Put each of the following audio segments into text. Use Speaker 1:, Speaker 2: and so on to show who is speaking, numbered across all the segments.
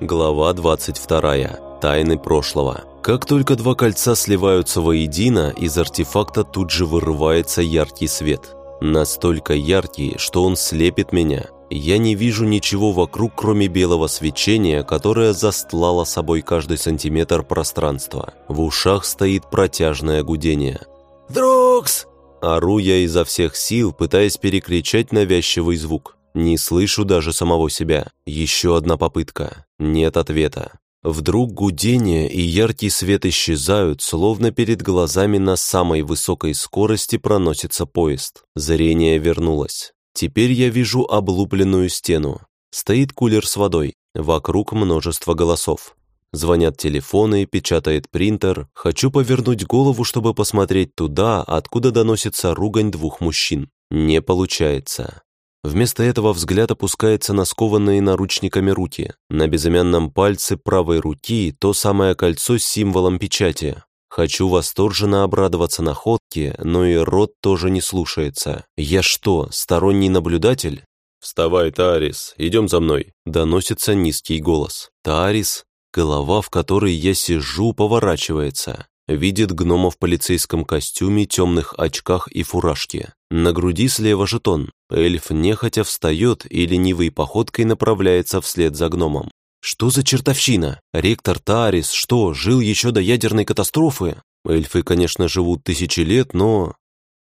Speaker 1: Глава 22. Тайны прошлого. Как только два кольца сливаются воедино, из артефакта тут же вырывается яркий свет. Настолько яркий, что он слепит меня. Я не вижу ничего вокруг, кроме белого свечения, которое застлало собой каждый сантиметр пространства. В ушах стоит протяжное гудение.
Speaker 2: «Друкс!»
Speaker 1: Ору я изо всех сил, пытаясь перекричать навязчивый звук. Не слышу даже самого себя. Еще одна попытка. Нет ответа. Вдруг гудение и яркий свет исчезают, словно перед глазами на самой высокой скорости проносится поезд. Зрение вернулось. Теперь я вижу облупленную стену. Стоит кулер с водой. Вокруг множество голосов. Звонят телефоны, печатает принтер. Хочу повернуть голову, чтобы посмотреть туда, откуда доносится ругань двух мужчин. Не получается. Вместо этого взгляд опускается на скованные наручниками руки. На безымянном пальце правой руки то самое кольцо с символом печати. Хочу восторженно обрадоваться находке, но и рот тоже не слушается. Я что, сторонний наблюдатель?
Speaker 3: «Вставай, Таарис, идем за мной», —
Speaker 1: доносится низкий голос. Таарис, голова, в которой я сижу, поворачивается. Видит гнома в полицейском костюме, темных очках и фуражке. На груди слева жетон. Эльф нехотя встает и ленивой походкой направляется вслед за гномом. Что за чертовщина? Ректор Таарис что, жил еще до ядерной катастрофы? Эльфы, конечно, живут тысячи лет, но...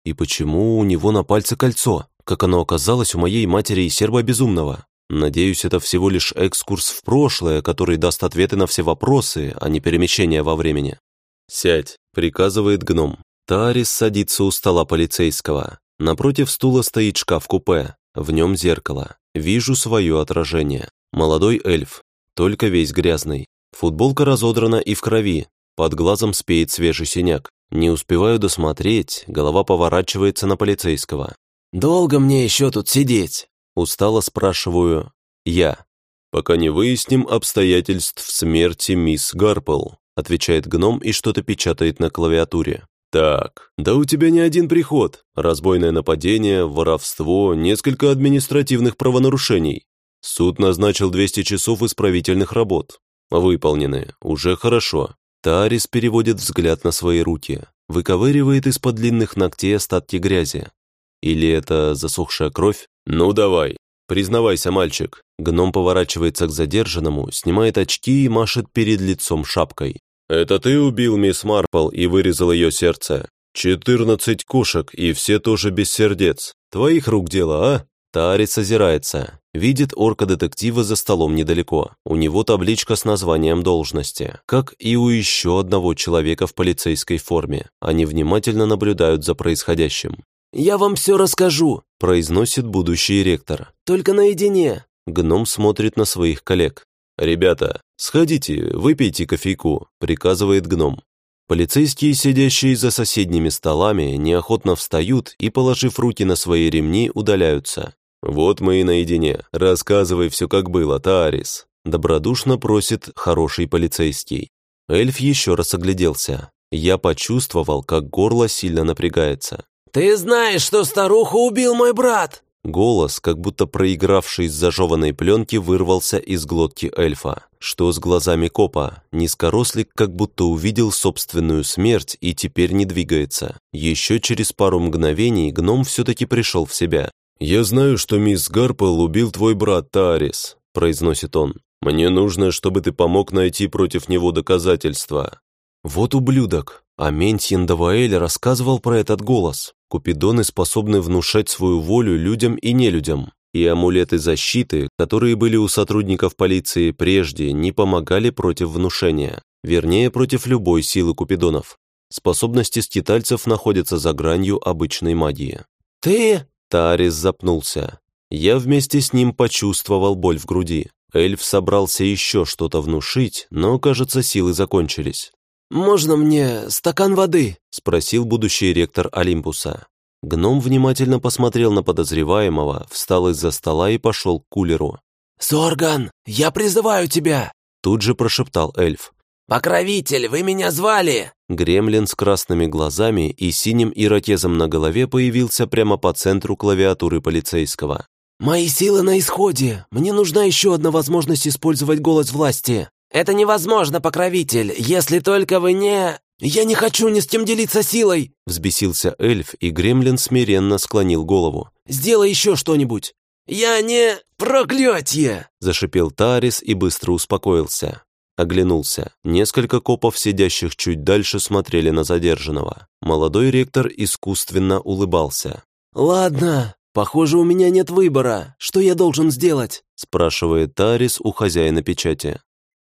Speaker 1: И почему у него на пальце кольцо? Как оно оказалось у моей матери и серба безумного? Надеюсь, это всего лишь экскурс в прошлое, который даст ответы на все вопросы, а не перемещение во времени.
Speaker 3: «Сядь», — приказывает гном.
Speaker 1: Таарис садится у стола полицейского. Напротив стула стоит шкаф-купе. В нем зеркало. Вижу свое отражение. Молодой эльф, только весь грязный. Футболка разодрана и в крови. Под глазом спеет свежий синяк. Не успеваю досмотреть, голова поворачивается на полицейского.
Speaker 2: «Долго мне еще тут сидеть?»
Speaker 1: Устало спрашиваю я.
Speaker 3: «Пока не выясним обстоятельств смерти мисс Гарпл», отвечает гном и что-то печатает на клавиатуре. «Так, да у тебя не один приход. Разбойное нападение, воровство, несколько административных правонарушений. Суд назначил 200 часов исправительных работ. Выполнены. Уже хорошо».
Speaker 1: Тарис переводит взгляд на свои руки. Выковыривает из-под длинных ногтей остатки грязи. Или это засохшая кровь?
Speaker 3: «Ну давай, признавайся, мальчик».
Speaker 1: Гном поворачивается к задержанному, снимает очки и машет перед лицом шапкой.
Speaker 3: «Это ты убил мисс Марпл и вырезал ее сердце? Четырнадцать кошек, и все тоже без сердец. Твоих рук дело, а?»
Speaker 1: Тарец озирается. Видит орка-детектива за столом недалеко. У него табличка с названием должности. Как и у еще одного человека в полицейской форме. Они внимательно наблюдают за происходящим.
Speaker 2: «Я вам все расскажу», –
Speaker 1: произносит будущий ректор.
Speaker 2: «Только наедине».
Speaker 1: Гном смотрит на своих коллег.
Speaker 3: «Ребята, сходите, выпейте кофейку», – приказывает гном.
Speaker 1: Полицейские, сидящие за соседними столами, неохотно встают и, положив руки на свои ремни, удаляются.
Speaker 3: «Вот мы и наедине. Рассказывай все, как было, Таарис», –
Speaker 1: добродушно просит хороший полицейский. Эльф еще раз огляделся. Я почувствовал, как горло сильно напрягается.
Speaker 2: «Ты знаешь, что старуху убил мой брат!»
Speaker 1: Голос, как будто проигравший из зажеванной пленки, вырвался из глотки эльфа. Что с глазами копа? Низкорослик как будто увидел собственную смерть и теперь не двигается. Еще через пару мгновений гном все-таки пришел в себя.
Speaker 3: «Я знаю, что мисс Гарпел убил твой брат Тарис», – произносит он. «Мне нужно, чтобы ты помог найти против него доказательства».
Speaker 1: Вот ублюдок. А Ментьен Даваэль рассказывал про этот голос. Купидоны способны внушать свою волю людям и нелюдям. И амулеты защиты, которые были у сотрудников полиции прежде, не помогали против внушения. Вернее, против любой силы купидонов. Способности скитальцев находятся за гранью обычной магии.
Speaker 2: «Ты?»
Speaker 1: Тарис запнулся. Я вместе с ним почувствовал боль в груди. Эльф собрался еще что-то внушить, но, кажется, силы закончились.
Speaker 2: «Можно мне стакан воды?»
Speaker 1: – спросил будущий ректор Олимпуса. Гном внимательно посмотрел на подозреваемого, встал из-за стола и пошел к кулеру.
Speaker 2: «Сорган, я призываю тебя!»
Speaker 1: Тут же прошептал эльф.
Speaker 2: «Покровитель, вы меня звали!»
Speaker 1: Гремлин с красными глазами и синим ирокезом на голове появился прямо по центру клавиатуры полицейского.
Speaker 2: «Мои силы на исходе. Мне нужна еще одна возможность использовать голос власти». «Это невозможно, покровитель, если только вы не...» «Я не хочу ни с кем делиться силой!»
Speaker 1: Взбесился эльф, и гремлин смиренно склонил голову.
Speaker 2: «Сделай еще что-нибудь!» «Я не... проклятье!»
Speaker 1: Зашипел Тарис и быстро успокоился. Оглянулся. Несколько копов, сидящих чуть дальше, смотрели на задержанного. Молодой ректор искусственно улыбался.
Speaker 2: «Ладно, похоже, у меня нет выбора. Что я должен сделать?»
Speaker 1: спрашивает Тарис у хозяина печати.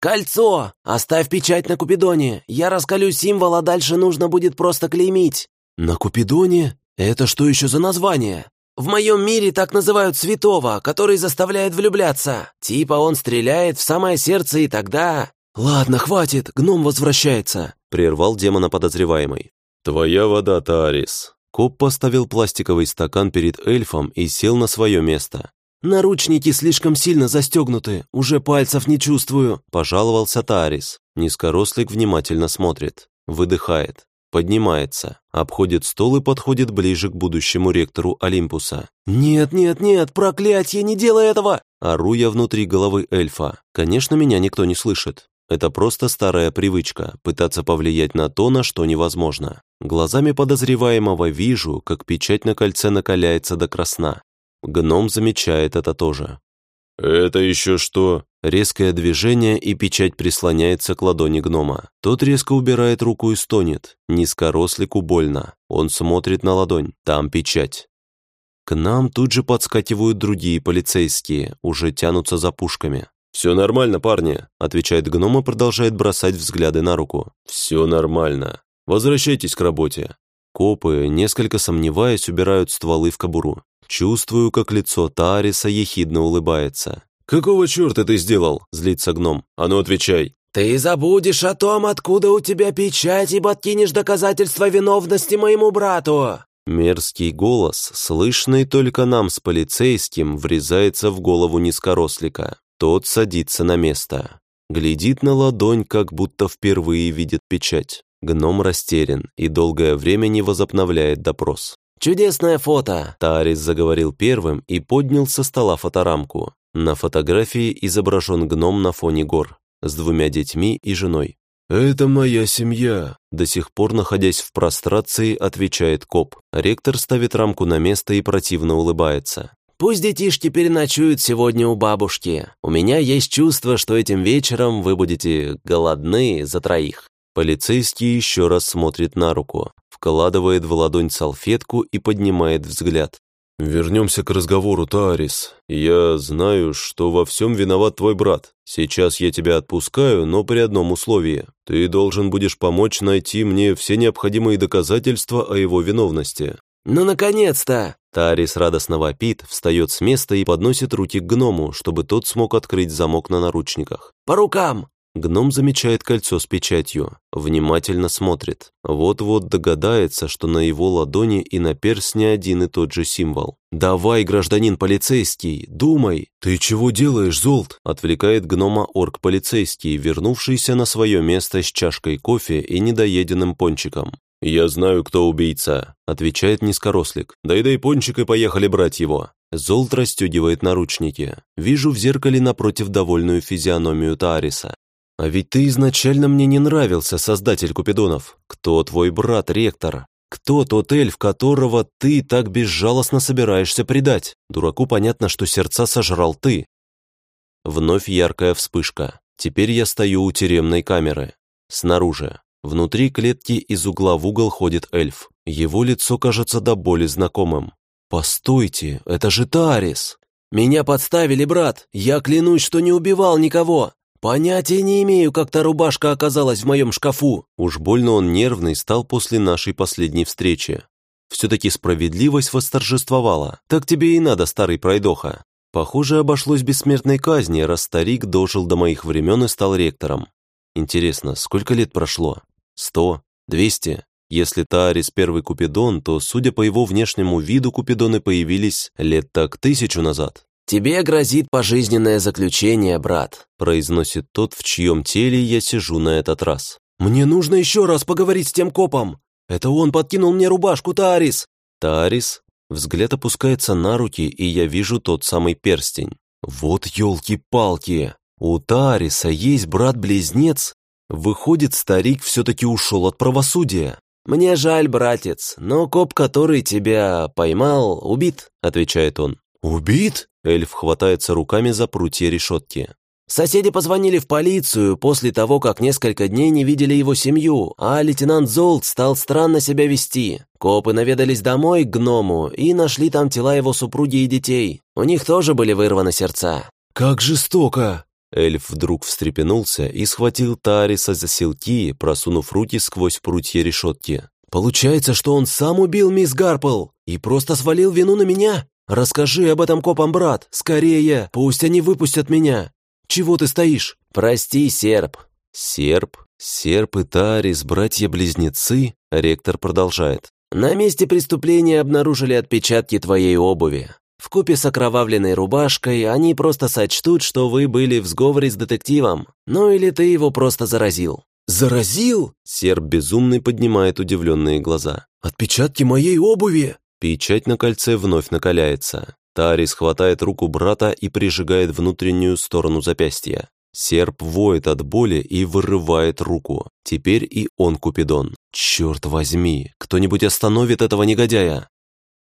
Speaker 2: «Кольцо! Оставь печать на Купидоне. Я раскалю символ, а дальше нужно будет просто клеймить».
Speaker 3: «На Купидоне? Это что еще за название?»
Speaker 2: В моем мире так называют святого, который заставляет влюбляться. Типа он стреляет в самое сердце, и тогда...»
Speaker 3: «Ладно, хватит, гном возвращается», — прервал демона подозреваемый.
Speaker 1: «Твоя вода, Тарис». Коп поставил пластиковый стакан перед эльфом и сел на свое место.
Speaker 3: «Наручники слишком сильно застегнуты, уже пальцев не чувствую», —
Speaker 1: пожаловался Тарис. Низкорослик внимательно смотрит, выдыхает. Поднимается, обходит стол и подходит ближе к будущему ректору Олимпуса.
Speaker 3: «Нет, нет, нет, проклятье, не делай этого!»
Speaker 1: Ору я внутри головы эльфа. Конечно, меня никто не слышит. Это просто старая привычка – пытаться повлиять на то, на что невозможно. Глазами подозреваемого вижу, как печать на кольце накаляется до красна. Гном замечает это тоже. «Это еще что?» Резкое движение, и печать прислоняется к ладони гнома. Тот резко убирает руку и стонет. Низкорослику больно. Он смотрит на ладонь. Там печать. К нам тут же подскакивают другие полицейские, уже тянутся за пушками. «Все нормально, парни», — отвечает гном и продолжает бросать взгляды на руку. «Все нормально. Возвращайтесь к работе». Копы, несколько сомневаясь, убирают стволы в кобуру. Чувствую, как лицо Тариса ехидно улыбается. «Какого черта ты сделал?» – злится гном. «А ну отвечай!»
Speaker 2: «Ты забудешь о том, откуда у тебя печать, и подкинешь доказательства виновности моему брату!»
Speaker 1: Мерзкий голос, слышный только нам с полицейским, врезается в голову низкорослика. Тот садится на место. Глядит на ладонь, как будто впервые видит печать. Гном растерян и долгое время не возобновляет допрос.
Speaker 2: «Чудесное фото!»
Speaker 1: Тарис заговорил первым и поднял со стола фоторамку. На фотографии изображен гном на фоне гор с двумя детьми и женой. «Это моя семья», — до сих пор находясь в прострации, отвечает коп. Ректор ставит рамку на место и противно улыбается.
Speaker 2: «Пусть детишки переночуют сегодня у бабушки. У меня есть чувство, что этим вечером вы будете голодны за троих».
Speaker 1: Полицейский еще раз смотрит на руку вкладывает в ладонь салфетку и поднимает взгляд. «Вернемся к разговору, Таарис. Я знаю, что во всем виноват твой брат. Сейчас я тебя отпускаю, но при одном условии. Ты должен будешь помочь найти мне все необходимые доказательства о его виновности».
Speaker 2: «Ну, наконец-то!»
Speaker 1: Таарис радостно вопит, встает с места и подносит руки к гному, чтобы тот смог открыть замок на наручниках.
Speaker 2: «По рукам!»
Speaker 1: Гном замечает кольцо с печатью, внимательно смотрит. Вот-вот догадается, что на его ладони и на перстне один и тот же символ. «Давай, гражданин полицейский, думай!» «Ты чего делаешь, Золт?» Отвлекает гнома орк-полицейский, вернувшийся на свое место с чашкой кофе и недоеденным пончиком. «Я знаю, кто убийца», — отвечает низкорослик. «Дай-дай пончик и поехали брать его». Золт расстегивает наручники. Вижу в зеркале напротив довольную физиономию Таариса. А ведь ты изначально мне не нравился, создатель Купидонов. Кто твой брат, ректор? Кто тот эльф, которого ты так безжалостно собираешься предать? Дураку понятно, что сердца сожрал ты. Вновь яркая вспышка. Теперь я стою у тюремной камеры. Снаружи. Внутри клетки из угла в угол ходит эльф. Его лицо кажется до боли знакомым. «Постойте, это же Тарис!»
Speaker 2: «Меня подставили, брат! Я клянусь, что не убивал никого! «Понятия не имею, как та рубашка оказалась в моем шкафу».
Speaker 1: Уж больно он нервный стал после нашей последней встречи. Все-таки справедливость восторжествовала. Так тебе и надо, старый пройдоха. Похоже, обошлось бессмертной казни, раз старик дожил до моих времен и стал ректором. Интересно, сколько лет прошло? Сто? Двести? Если Таарис первый Купидон, то, судя по его внешнему виду, Купидоны появились лет так тысячу назад.
Speaker 2: «Тебе грозит пожизненное заключение, брат»,
Speaker 1: произносит тот, в чьем теле я сижу на этот раз.
Speaker 3: «Мне нужно еще раз поговорить с тем копом. Это он подкинул мне рубашку, Таарис».
Speaker 1: «Таарис? Взгляд опускается на руки, и я вижу тот самый перстень. Вот елки-палки! У Тариса есть брат-близнец? Выходит, старик все-таки ушел от правосудия.
Speaker 2: «Мне жаль, братец, но коп, который тебя поймал, убит», — отвечает он.
Speaker 1: «Убит?» — эльф хватается руками за прутья решетки.
Speaker 2: Соседи позвонили в полицию после того, как несколько дней не видели его семью, а лейтенант Золт стал странно себя вести. Копы наведались домой к гному и нашли там тела его супруги и детей. У них тоже были вырваны сердца.
Speaker 1: «Как жестоко!» Эльф вдруг встрепенулся и схватил Тариса за селки, просунув руки сквозь прутья решетки. «Получается, что он сам убил мисс Гарпл и просто свалил вину на меня? Расскажи об этом копам, брат, скорее, пусть они выпустят меня. Чего ты стоишь?»
Speaker 2: «Прости, серп».
Speaker 1: «Серп? Серп и Тарис, братья-близнецы?» Ректор продолжает.
Speaker 2: «На месте преступления обнаружили отпечатки твоей обуви. В купе с окровавленной рубашкой они просто сочтут, что вы были в сговоре с детективом. Ну или ты его просто заразил».
Speaker 1: «Заразил?» Серб безумный поднимает удивленные глаза. «Отпечатки моей обуви!» Печать на кольце вновь накаляется. Тарис хватает руку брата и прижигает внутреннюю сторону запястья. Серп воет от боли и вырывает руку. Теперь и он Купидон. Черт возьми, кто-нибудь остановит этого негодяя?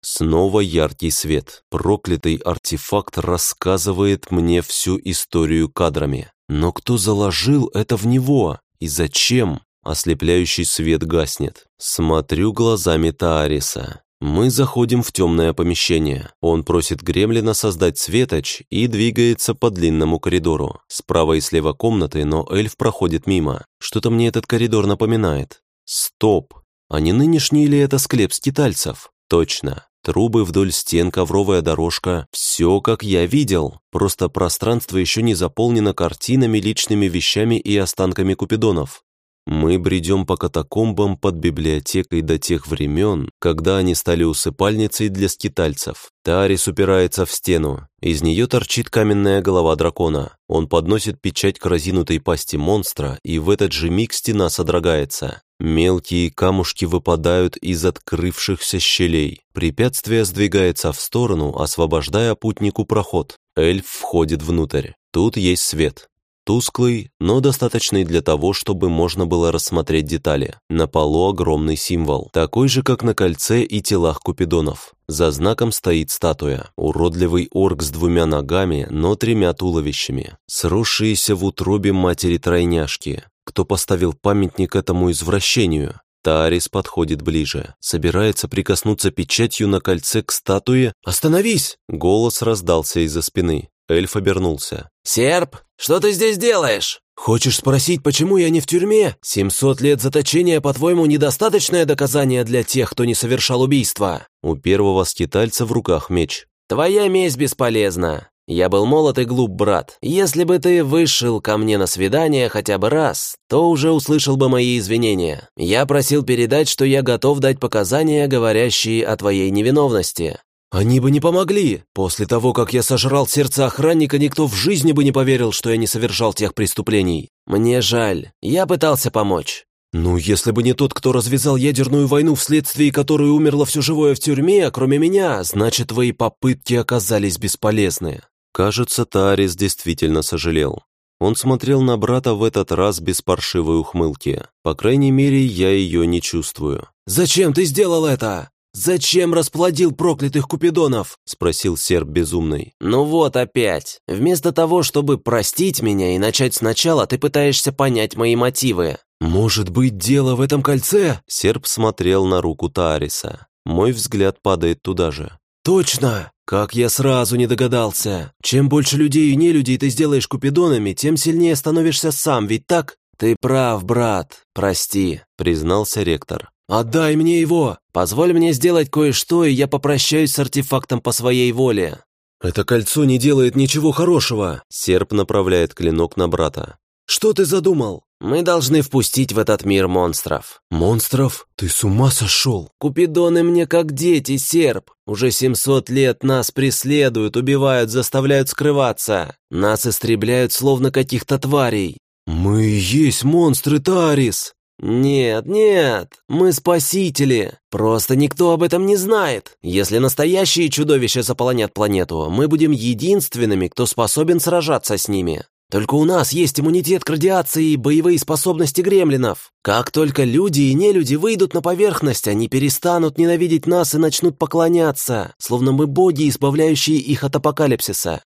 Speaker 1: Снова яркий свет. Проклятый артефакт рассказывает мне всю историю кадрами. Но кто заложил это в него? И зачем? Ослепляющий свет гаснет. Смотрю глазами Таариса. Мы заходим в темное помещение. Он просит Гремлина создать светоч и двигается по длинному коридору. Справа и слева комнаты, но эльф проходит мимо. Что-то мне этот коридор напоминает. Стоп! А не нынешний ли это склеп скитальцев? Точно. Трубы вдоль стен, ковровая дорожка. Все, как я видел. Просто пространство еще не заполнено картинами, личными вещами и останками купидонов. Мы бредем по катакомбам под библиотекой до тех времен, когда они стали усыпальницей для скитальцев. Тарис упирается в стену. Из нее торчит каменная голова дракона. Он подносит печать к разинутой пасти монстра, и в этот же миг стена содрогается. Мелкие камушки выпадают из открывшихся щелей. Препятствие сдвигается в сторону, освобождая путнику проход. Эльф входит внутрь. Тут есть свет. Тусклый, но достаточный для того, чтобы можно было рассмотреть детали. На полу огромный символ, такой же, как на кольце и телах купидонов. За знаком стоит статуя. Уродливый орк с двумя ногами, но тремя туловищами. Сросшиеся в утробе матери-тройняшки кто поставил памятник этому извращению. Тарис подходит ближе, собирается прикоснуться печатью на кольце к статуе. «Остановись!» Голос раздался из-за спины. Эльф обернулся.
Speaker 2: «Серп, что ты здесь делаешь?»
Speaker 1: «Хочешь спросить, почему я не в тюрьме? 700 лет заточения, по-твоему, недостаточное доказание для тех, кто не совершал убийства?» У первого скитальца в руках меч.
Speaker 2: «Твоя месть бесполезна. Я был молод и глуп, брат. Если бы ты вышел ко мне на свидание хотя бы раз, то уже услышал бы мои извинения. Я просил передать, что я готов дать показания, говорящие о твоей невиновности.
Speaker 1: Они бы не помогли. После того, как я сожрал сердце охранника, никто в жизни бы не поверил, что я не совершал тех преступлений.
Speaker 2: Мне жаль. Я пытался помочь.
Speaker 1: «Ну, если бы не тот, кто развязал ядерную войну, вследствие которой умерло все живое в тюрьме, кроме меня, значит, твои попытки оказались бесполезны. Кажется, Тарис действительно сожалел. Он смотрел на брата в этот раз без паршивой ухмылки. По крайней мере, я ее не чувствую. «Зачем ты сделал это? Зачем расплодил проклятых купидонов?» — спросил серб безумный.
Speaker 2: «Ну вот опять. Вместо того, чтобы простить меня и начать сначала, ты пытаешься понять мои мотивы».
Speaker 1: «Может быть, дело в этом кольце?» Серб смотрел на руку Тариса. Мой взгляд падает туда же. «Точно! Как я сразу не догадался! Чем больше людей и нелюдей ты сделаешь купидонами, тем сильнее становишься сам, ведь так?»
Speaker 2: «Ты прав, брат, прости», — признался ректор.
Speaker 1: «Отдай мне его!
Speaker 2: Позволь мне сделать кое-что, и я попрощаюсь с артефактом по своей воле».
Speaker 1: «Это кольцо не делает ничего хорошего!» Серп направляет клинок на брата. «Что ты задумал?»
Speaker 2: Мы должны впустить в этот мир монстров».
Speaker 1: «Монстров? Ты с ума сошел?»
Speaker 2: «Купидоны мне как дети, серп. Уже 700 лет нас преследуют, убивают, заставляют скрываться. Нас истребляют словно каких-то тварей».
Speaker 1: «Мы и есть монстры, Тарис!»
Speaker 2: «Нет, нет, мы спасители. Просто никто об этом не знает. Если настоящие чудовища заполонят планету, мы будем единственными, кто способен сражаться с ними. Только у нас есть иммунитет к радиации и боевые способности гремлинов. Как только люди и нелюди выйдут на поверхность, они перестанут ненавидеть нас и начнут поклоняться, словно мы боги, избавляющие их от апокалипсиса.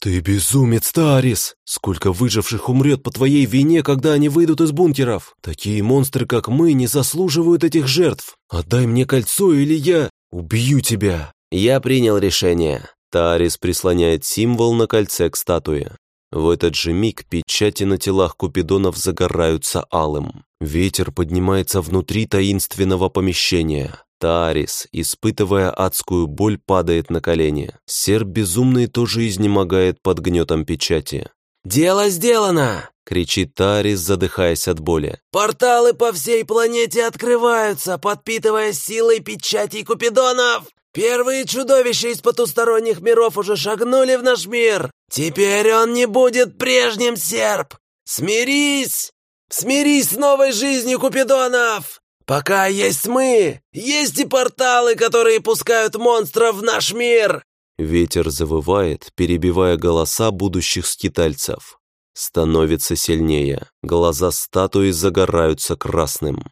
Speaker 3: «Ты безумец, Тарис! Сколько выживших умрет по твоей вине, когда они выйдут из бункеров? Такие монстры, как мы, не заслуживают этих жертв. Отдай мне кольцо, или я убью тебя!»
Speaker 2: Я принял решение.
Speaker 1: Тарис прислоняет символ на кольце к статуе. В этот же миг печати на телах купидонов загораются алым. Ветер поднимается внутри таинственного помещения. Тарис, испытывая адскую боль, падает на колени. Серб безумный тоже изнемогает под гнетом печати.
Speaker 2: «Дело сделано!»
Speaker 1: — кричит Тарис, задыхаясь от боли.
Speaker 2: «Порталы по всей планете открываются, подпитывая силой печати Купидонов! Первые чудовища из потусторонних миров уже шагнули в наш мир! Теперь он не будет прежним, серп! Смирись! Смирись с новой жизнью Купидонов! Пока есть мы, есть и порталы, которые пускают монстров в наш мир!»
Speaker 1: Ветер завывает, перебивая голоса будущих скитальцев. Становится сильнее, глаза статуи загораются красным.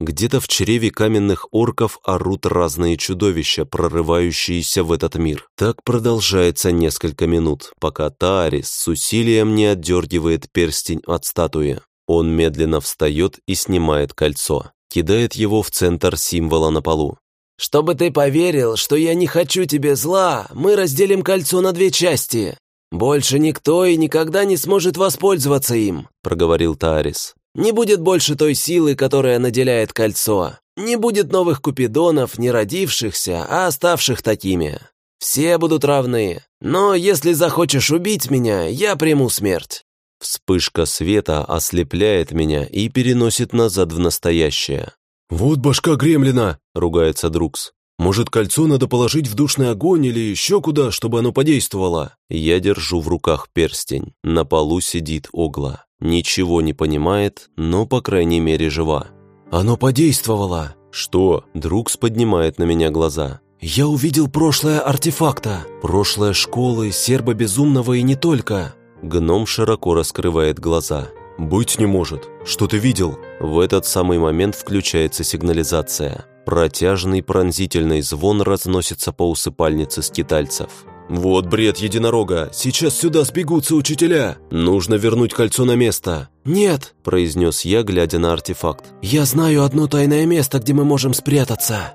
Speaker 1: Где-то в чреве каменных орков орут разные чудовища, прорывающиеся в этот мир. Так продолжается несколько минут, пока Таарис с усилием не отдергивает перстень от статуи. Он медленно встает и снимает кольцо, кидает его в центр символа на полу.
Speaker 2: «Чтобы ты поверил, что я не хочу тебе зла, мы разделим кольцо на две части. Больше никто и никогда не сможет воспользоваться им», — проговорил Таарис. Не будет больше той силы, которая наделяет кольцо. Не будет новых купидонов, не родившихся, а оставших такими. Все будут равны. Но если захочешь убить меня, я приму смерть».
Speaker 1: Вспышка света ослепляет меня и переносит назад в настоящее.
Speaker 3: «Вот башка гремлина!» — ругается Друкс. «Может, кольцо надо положить в душный огонь или еще куда, чтобы оно подействовало?»
Speaker 1: Я держу в руках перстень. На полу сидит Огла. Ничего не понимает, но, по крайней мере, жива.
Speaker 3: «Оно подействовало!»
Speaker 1: «Что?» Друкс поднимает на меня глаза.
Speaker 3: «Я увидел прошлое артефакта, прошлое школы, серба безумного и не только!»
Speaker 1: Гном широко раскрывает глаза.
Speaker 3: «Быть не может! Что ты видел?»
Speaker 1: В этот самый момент включается сигнализация. Протяжный пронзительный звон разносится по усыпальнице скитальцев.
Speaker 3: «Вот бред единорога! Сейчас сюда сбегутся учителя! Нужно вернуть кольцо на место!»
Speaker 2: «Нет!»
Speaker 1: – произнес я, глядя на артефакт.
Speaker 2: «Я знаю одно тайное место, где мы можем спрятаться!»